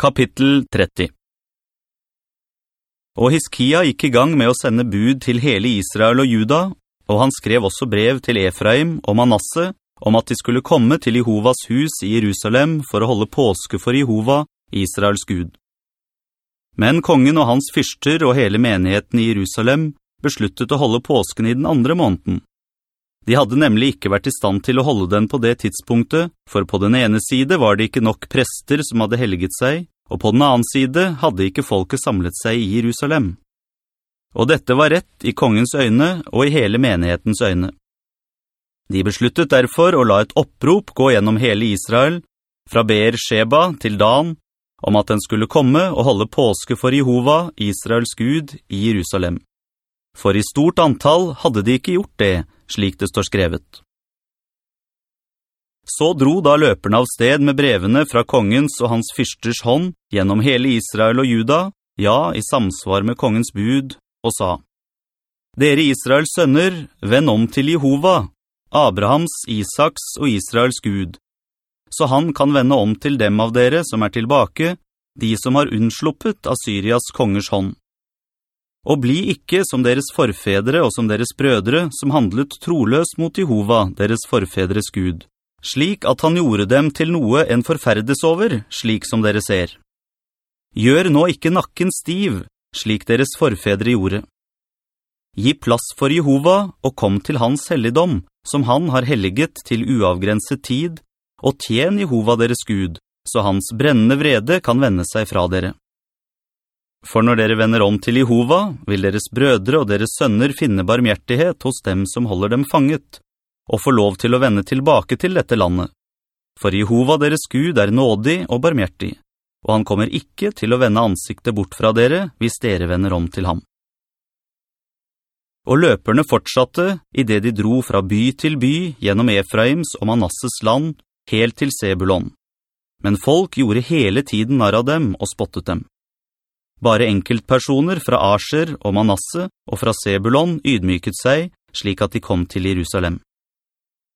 Kapittel 30 Og Hiskia gikk i gang med å sende bud til hele Israel og Juda, og han skrev også brev til Efraim og Manasse om at de skulle komme til Jehovas hus i Jerusalem for å holde påske for Jehova, Israels Gud. Men kongen og hans fyrster og hele menigheten i Jerusalem besluttet å holde påsken i den andre måneden. De hadde nemlig ikke vært i stand til å holde den på det tidspunktet, for på den ene side var det ikke nok prester som hadde helget seg, og på den annen side hadde ikke folket samlet seg i Jerusalem. Og dette var rett i kongens øyne og i hele menighetens øyne. De besluttet derfor å la et opprop gå gjennom hele Israel, fra Beer-Sheba til Dan, om at den skulle komme og holde påske for Jehova, Israels Gud, i Jerusalem. For i stort antall hadde de ikke gjort det, slik det står skrevet. Så dro da løperne av sted med brevene fra kongens og hans fyrsters hånd gjennom hele Israel og Juda, ja, i samsvar med kongens bud, og sa, «Dere Israels sønner, vend om til Jehova, Abrahams, Isaks og Israels Gud, så han kan vende om til dem av dere som er tilbake, de som har unnsluppet av Syrias kongers hånd. Og bli ikke som deres forfedre og som deres brødre, som handlet troløst mot Jehova, deres forfedres Gud slik at han gjorde dem til noe en forferdes over, slik som dere ser. Gjør nå ikke nakken stiv, slik deres forfedre gjorde. Gi plass for Jehova og kom til hans helligdom, som han har helliget til uavgrenset tid, og tjen Jehova deres Gud, så hans brennende vrede kan vende seg fra dere. For når dere vender om til Jehova, vil deres brødre og deres sønner finne barmhjertighet hos dem som holder dem fanget, og få lov til å vende tilbake til dette landet. For Jehova deres Gud er nådig og barmhjertig, og han kommer ikke til å vende ansiktet bort fra dere hvis dere vender om til ham. Og løperne fortsatte i det de dro fra by til by gjennom Efraims og Manasses land, helt til Sebulon. Men folk gjorde hele tiden nær av dem og spottet dem. Bare enkeltpersoner fra Asher og Manasse og fra Sebulon ydmyket seg, slik at de kom til Jerusalem.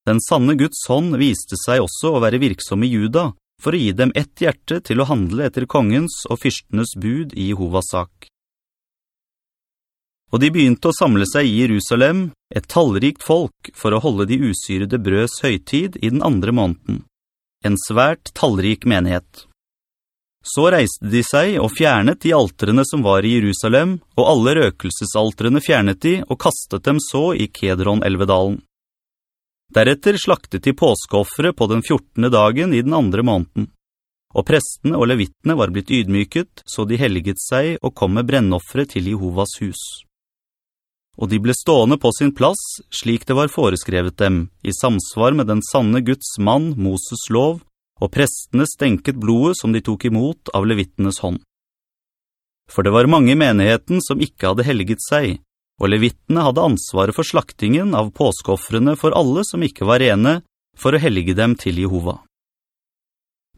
Den sanne Guds hånd viste seg også å være virksom i juda, for å gi dem ett hjerte til å handle etter kongens og fyrstenes bud i Jehovas sak. Og de begynte å samle seg i Jerusalem, et tallrikt folk, for å holde de usyrede brøds høytid i den andre måneden. En svært tallrik menighet. Så reiste de seg og fjernet de altrene som var i Jerusalem, og alle røkelsesaltrene fjernet de og kastet dem så i Kedron-elvedalen. Deretter slaktet de påskeoffere på den 14. dagen i den andre måneden. Og prestene og levittene var blitt ydmyket, så de helget seg og kom med brennoffere til Jehovas hus. Og de ble stående på sin plass, slik det var foreskrevet dem, i samsvar med den sanne Guds mann, Moses lov, og prestene stenket blodet som de tok imot av levittenes hånd. For det var mange i menigheten som ikke hadde helget seg, og levittene hadde ansvaret for slaktingen av påskoffrene for alle som ikke var rene, for å hellige dem til Jehova.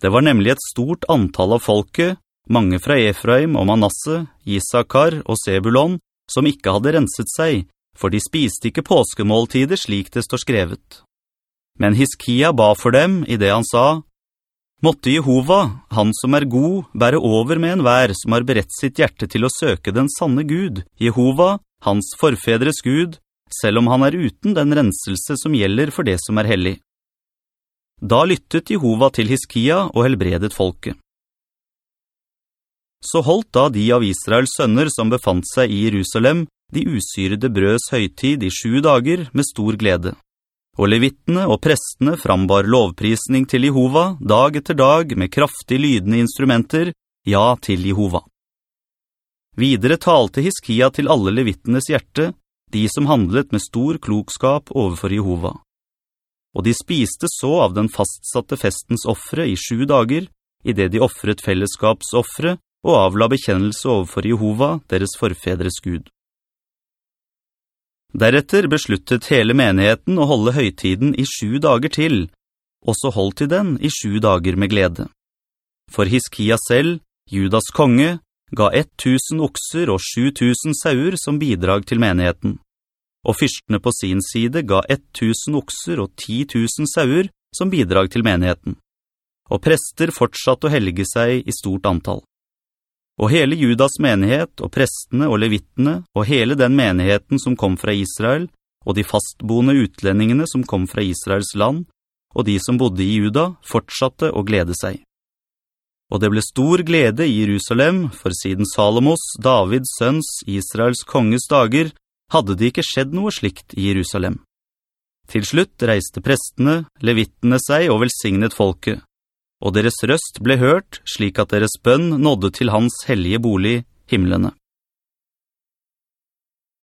Det var nemlig et stort antall av folket, mange fra Efraim og Manasse, Isakar og Sebulon, som ikke hadde renset seg, for de spiste ikke påskemåltider slik det står skrevet. Men Hiskia ba for dem i det han sa, «Måtte Jehova, han som er god, bære over med en vær som har beredt sitt hjerte til å søke den sanne Gud, Jehova, hans forfedres Gud, selv om han er uten den renselse som gjelder for det som er hellig. Da lyttet Jehova til Hiskia og helbredet folket. Så holdt da de av Israels sønner som befant seg i Jerusalem, de usyrede brøds høytid i sju dager med stor glede. Og levittene og prestene frambar lovprisning til Jehova dag etter dag med kraftig lydende instrumenter, ja til Jehova. Videre talte Hiskia til alle levittenes hjerte, de som handlet med stor klokskap overfor Jehova. Og de spiste så av den fastsatte festens offre i sju dager, i det de offret fellesskapsoffre og avla bekjennelse overfor Jehova, deres forfedres Gud. Deretter besluttet hele menigheten å holde høytiden i sju dager til, og så holdt de den i sju dager med glede. For Hiskia selv, Judas konge, ga 1000 okser og 7000 sauer som bidrag til menigheten. Og fyrstene på sin side ga 1000 okser og 10 000 sauer som bidrag til menigheten. og prester fortsatte å helge seg i stort antall. Og hele Judas menighet og prestene og levittene og hele den menigheten som kom fra Israel, og de fastboende utlendingene som kom fra Israels land, og de som bodde i Juda, fortsatte å glede seg. Og det ble stor glede i Jerusalem, for siden Salomos, Davids sønns, Israels konges dager, hadde det ikke skjedd noe slikt i Jerusalem. Til slutt reiste prestene, levittene seg og velsignet folket, og deres røst ble hørt slik at deres bønn nådde til hans hellige bolig, himmelene.